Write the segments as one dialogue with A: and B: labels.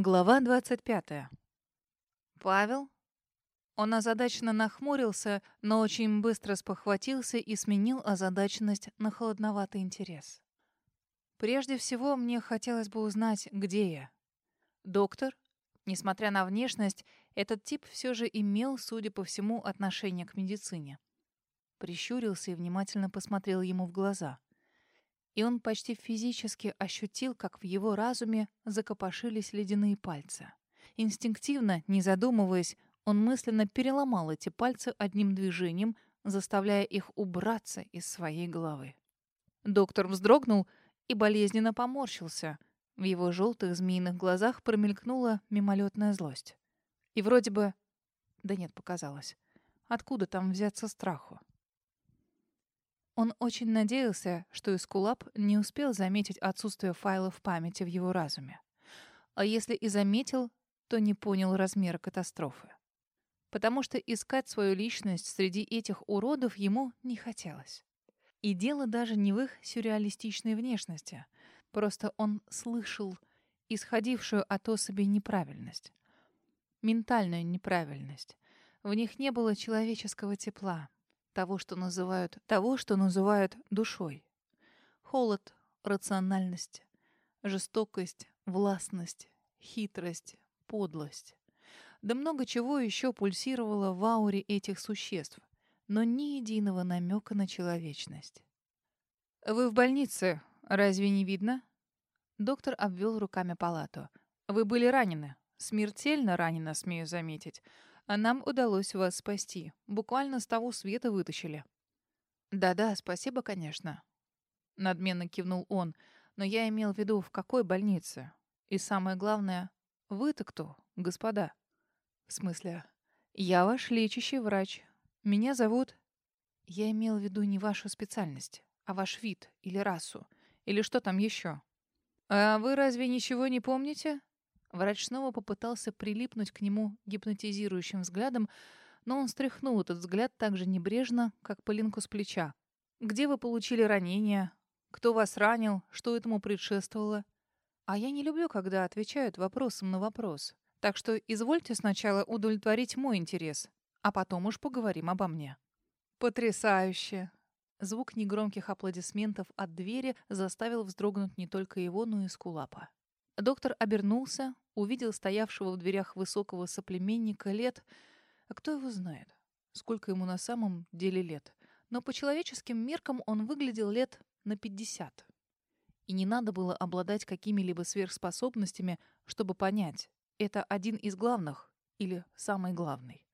A: Глава 25. Павел? Он озадаченно нахмурился, но очень быстро спохватился и сменил озадаченность на холодноватый интерес. Прежде всего, мне хотелось бы узнать, где я. Доктор? Несмотря на внешность, этот тип все же имел, судя по всему, отношение к медицине. Прищурился и внимательно посмотрел ему в глаза и он почти физически ощутил, как в его разуме закопошились ледяные пальцы. Инстинктивно, не задумываясь, он мысленно переломал эти пальцы одним движением, заставляя их убраться из своей головы. Доктор вздрогнул и болезненно поморщился. В его желтых змеиных глазах промелькнула мимолетная злость. И вроде бы... Да нет, показалось. Откуда там взяться страху? Он очень надеялся, что Искулап не успел заметить отсутствие файлов памяти в его разуме. А если и заметил, то не понял размера катастрофы. Потому что искать свою личность среди этих уродов ему не хотелось. И дело даже не в их сюрреалистичной внешности. Просто он слышал исходившую от особей неправильность. Ментальную неправильность. В них не было человеческого тепла, того, что называют, того, что называют душой. Холод, рациональность, жестокость, властность, хитрость, подлость. Да много чего еще пульсировало в ауре этих существ, но ни единого намека на человечность. «Вы в больнице, разве не видно?» Доктор обвел руками палату. «Вы были ранены. Смертельно ранены, смею заметить. А нам удалось вас спасти. Буквально с того света вытащили. Да-да, спасибо, конечно. Надменно кивнул он. Но я имел в виду, в какой больнице. И самое главное, вы-то кто, господа? В смысле, я ваш лечащий врач. Меня зовут... Я имел в виду не вашу специальность, а ваш вид или расу. Или что там еще. А вы разве ничего не помните? Врач снова попытался прилипнуть к нему гипнотизирующим взглядом, но он стряхнул этот взгляд так же небрежно, как пылинку с плеча. «Где вы получили ранение? Кто вас ранил? Что этому предшествовало?» А я не люблю, когда отвечают вопросом на вопрос. Так что извольте сначала удовлетворить мой интерес, а потом уж поговорим обо мне. Потрясающе! Звук негромких аплодисментов от двери заставил вздрогнуть не только его, но и Скулапа. Доктор обернулся, увидел стоявшего в дверях высокого соплеменника лет. А кто его знает, сколько ему на самом деле лет. Но по человеческим меркам он выглядел лет на пятьдесят. И не надо было обладать какими-либо сверхспособностями, чтобы понять, это один из главных или самый главный.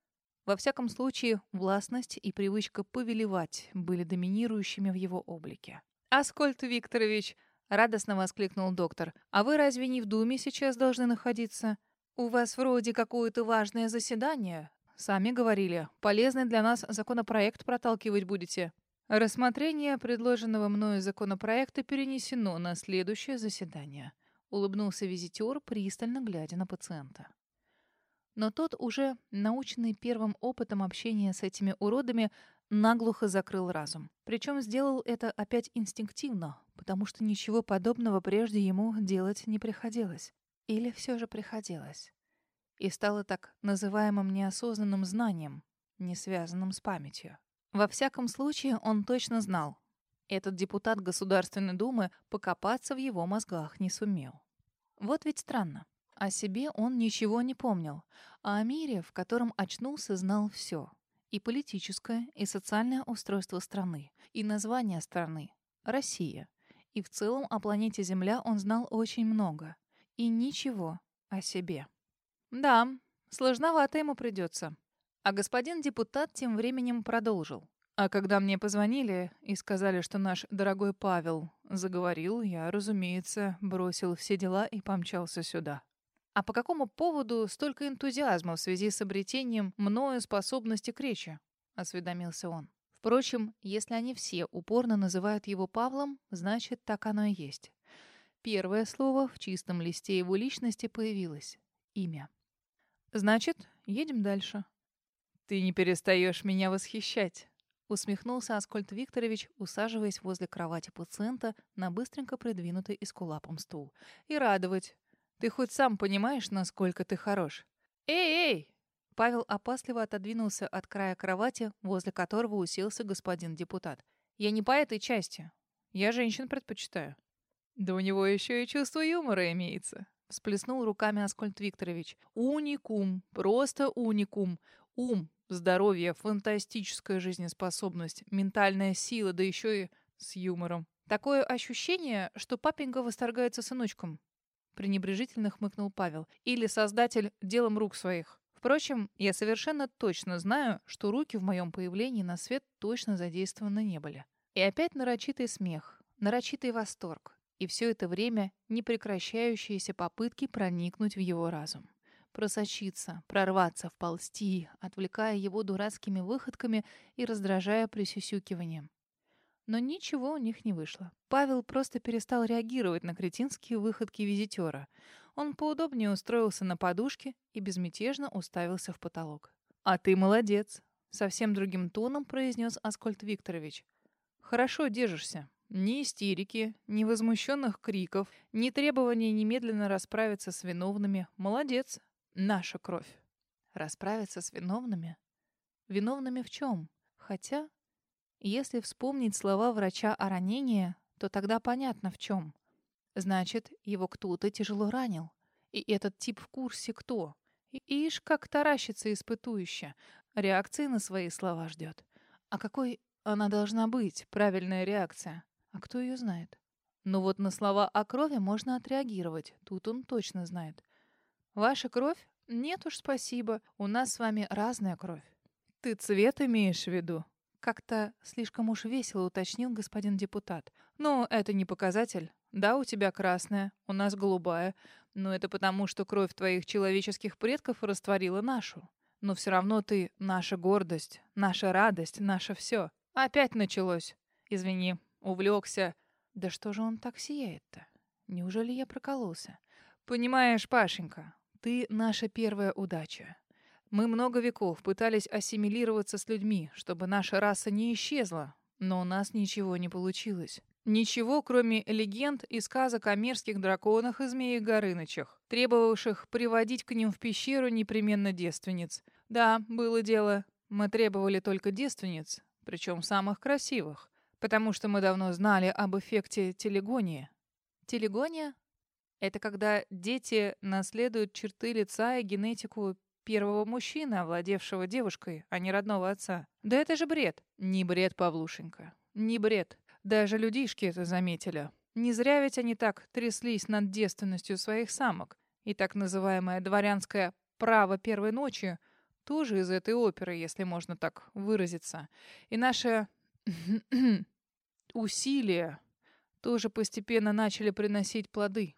A: Во всяком случае, властность и привычка повелевать были доминирующими в его облике. «Аскольд Викторович, Радостно воскликнул доктор. «А вы разве не в Думе сейчас должны находиться? У вас вроде какое-то важное заседание. Сами говорили, полезный для нас законопроект проталкивать будете». Рассмотрение предложенного мною законопроекта перенесено на следующее заседание. Улыбнулся визитер, пристально глядя на пациента. Но тот, уже наученный первым опытом общения с этими уродами, наглухо закрыл разум. Причем сделал это опять инстинктивно, потому что ничего подобного прежде ему делать не приходилось. Или все же приходилось. И стало так называемым неосознанным знанием, не связанным с памятью. Во всяком случае, он точно знал. Этот депутат Государственной Думы покопаться в его мозгах не сумел. Вот ведь странно. О себе он ничего не помнил, а о мире, в котором очнулся, знал все. И политическое, и социальное устройство страны, и название страны — Россия. И в целом о планете Земля он знал очень много. И ничего о себе. Да, сложновато ему придется. А господин депутат тем временем продолжил. А когда мне позвонили и сказали, что наш дорогой Павел заговорил, я, разумеется, бросил все дела и помчался сюда. А по какому поводу столько энтузиазма в связи с обретением мною способности к речи? Осведомился он. Впрочем, если они все упорно называют его Павлом, значит, так оно и есть. Первое слово в чистом листе его личности появилось. Имя. Значит, едем дальше. Ты не перестаешь меня восхищать. Усмехнулся Аскольд Викторович, усаживаясь возле кровати пациента на быстренько придвинутый эскулапом стул. «И радовать. Ты хоть сам понимаешь, насколько ты хорош? Эй, эй! Павел опасливо отодвинулся от края кровати, возле которого уселся господин депутат. Я не по этой части. Я женщин предпочитаю. Да у него еще и чувство юмора имеется. Всплеснул руками Аскольд Викторович. Уникум, просто уникум. Ум, здоровье, фантастическая жизнеспособность, ментальная сила, да еще и с юмором. Такое ощущение, что папенька восторгается сыночком. Пренебрежительно хмыкнул Павел. Или создатель делом рук своих. Впрочем, я совершенно точно знаю, что руки в моем появлении на свет точно задействованы не были. И опять нарочитый смех, нарочитый восторг. И все это время непрекращающиеся попытки проникнуть в его разум. Просочиться, прорваться, вползти, отвлекая его дурацкими выходками и раздражая присюсюкиванием. Но ничего у них не вышло. Павел просто перестал реагировать на кретинские выходки визитера. Он поудобнее устроился на подушке и безмятежно уставился в потолок. «А ты молодец!» — совсем другим тоном произнес Аскольд Викторович. «Хорошо держишься. Ни истерики, ни возмущенных криков, ни требования немедленно расправиться с виновными. Молодец. Наша кровь. Расправиться с виновными? Виновными в чем? Хотя если вспомнить слова врача о ранении, то тогда понятно в чем. Значит, его кто-то тяжело ранил. И этот тип в курсе кто. Ишь, как таращится испытующе. Реакции на свои слова ждет. А какой она должна быть, правильная реакция? А кто ее знает? Но вот на слова о крови можно отреагировать. Тут он точно знает. Ваша кровь? Нет уж, спасибо. У нас с вами разная кровь. Ты цвет имеешь в виду? Как-то слишком уж весело уточнил господин депутат. «Ну, это не показатель. Да, у тебя красная, у нас голубая. Но это потому, что кровь твоих человеческих предков растворила нашу. Но все равно ты наша гордость, наша радость, наше все. Опять началось. Извини, увлекся. Да что же он так сияет-то? Неужели я прокололся? Понимаешь, Пашенька, ты наша первая удача. Мы много веков пытались ассимилироваться с людьми, чтобы наша раса не исчезла, но у нас ничего не получилось. Ничего, кроме легенд и сказок о мерзких драконах и змеях Горынычах, требовавших приводить к ним в пещеру непременно девственниц. Да, было дело. Мы требовали только девственниц, причем самых красивых, потому что мы давно знали об эффекте телегонии. Телегония — это когда дети наследуют черты лица и генетику Первого мужчины, овладевшего девушкой, а не родного отца. Да это же бред. Не бред, Павлушенька. Не бред. Даже людишки это заметили. Не зря ведь они так тряслись над девственностью своих самок. И так называемое дворянское «право первой ночи» тоже из этой оперы, если можно так выразиться. И наше усилия тоже постепенно начали приносить плоды.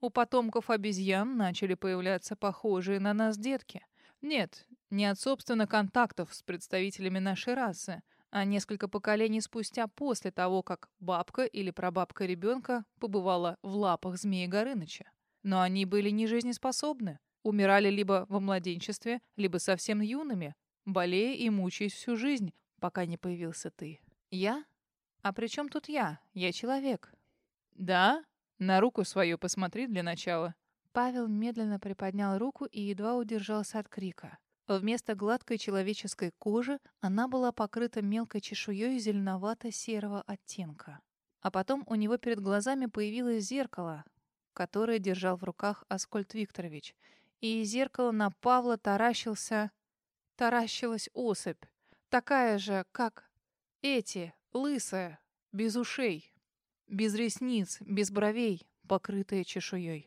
A: У потомков обезьян начали появляться похожие на нас детки. Нет, не от собственных контактов с представителями нашей расы, а несколько поколений спустя после того, как бабка или прабабка ребенка побывала в лапах змеи Горыныча. Но они были не жизнеспособны, умирали либо во младенчестве, либо совсем юными, болея и мучаясь всю жизнь, пока не появился ты. Я? А при чем тут я? Я человек. Да? На руку свою посмотри для начала. Павел медленно приподнял руку и едва удержался от крика. Вместо гладкой человеческой кожи она была покрыта мелкой чешуей зеленовато-серого оттенка. А потом у него перед глазами появилось зеркало, которое держал в руках Аскольд Викторович. И из зеркала на Павла таращился... таращилась особь. Такая же, как эти, лысая, без ушей, без ресниц, без бровей, покрытая чешуей.